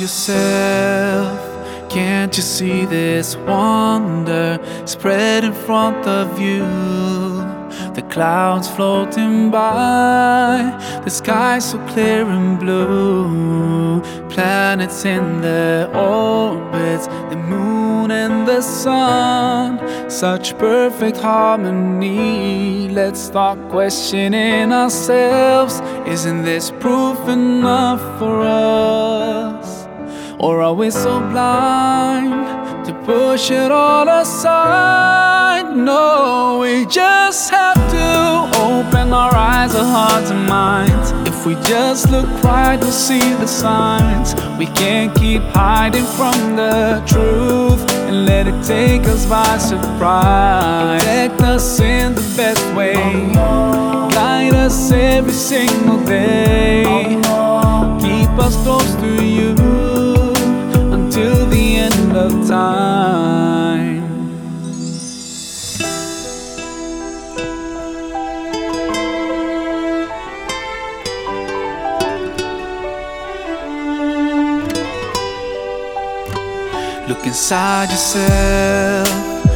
yourself. Can't you see this wonder spread in front of you? The clouds floating by, the sky so clear and blue. Planets in their orbits, the moon and the sun. Such perfect harmony. Let's start questioning ourselves. Isn't this proof enough for us? Or are we so blind to push it all aside? No, we just have to open our eyes, our hearts, and minds. If we just look right, we'll see the signs. We can't keep hiding from the truth and let it take us by surprise. Protect us in the best way, guide us every single day. Look inside yourself,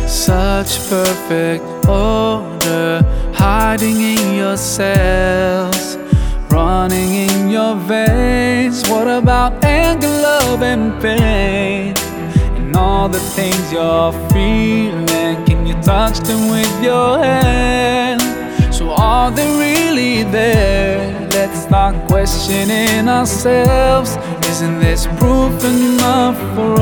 such perfect order, hiding in your cells, running in your veins. What about anger, love, and pain? And all the things you're feeling, can you touch them with your hand? So are they really there? Let's start questioning ourselves. Isn't this proof enough for us?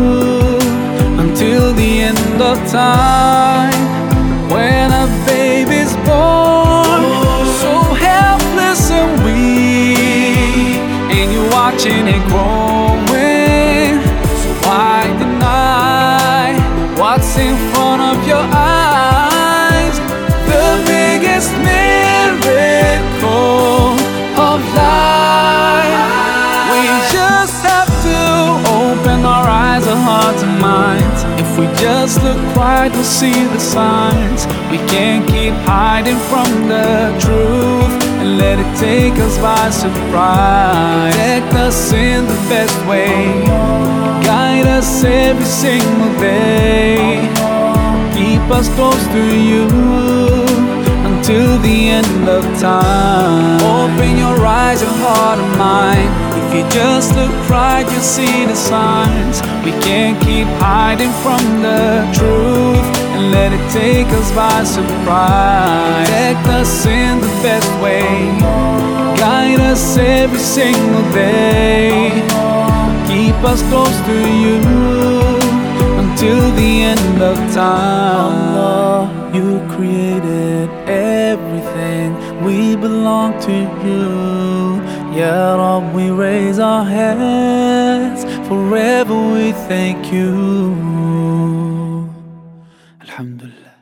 of time. When a baby's born, so helpless and weak, and you're watching it growing. So why deny what's in front of your eyes? Just look right, we'll see the signs. We can't keep hiding from the truth and let it take us by surprise. Protect us in the best way, guide us every single day. Keep us close to you until the end of time. Open your eyes, and heart, and mind. If you just look right, you'll see the signs. We can't keep hiding from the truth and let it take us by surprise. Protect us in the best way, guide us every single day. Keep us close to you until the end of time. Allah, you created everything. We belong to you. Ya Rab, we raise our hands. Forever we thank you. Alhamdulillah.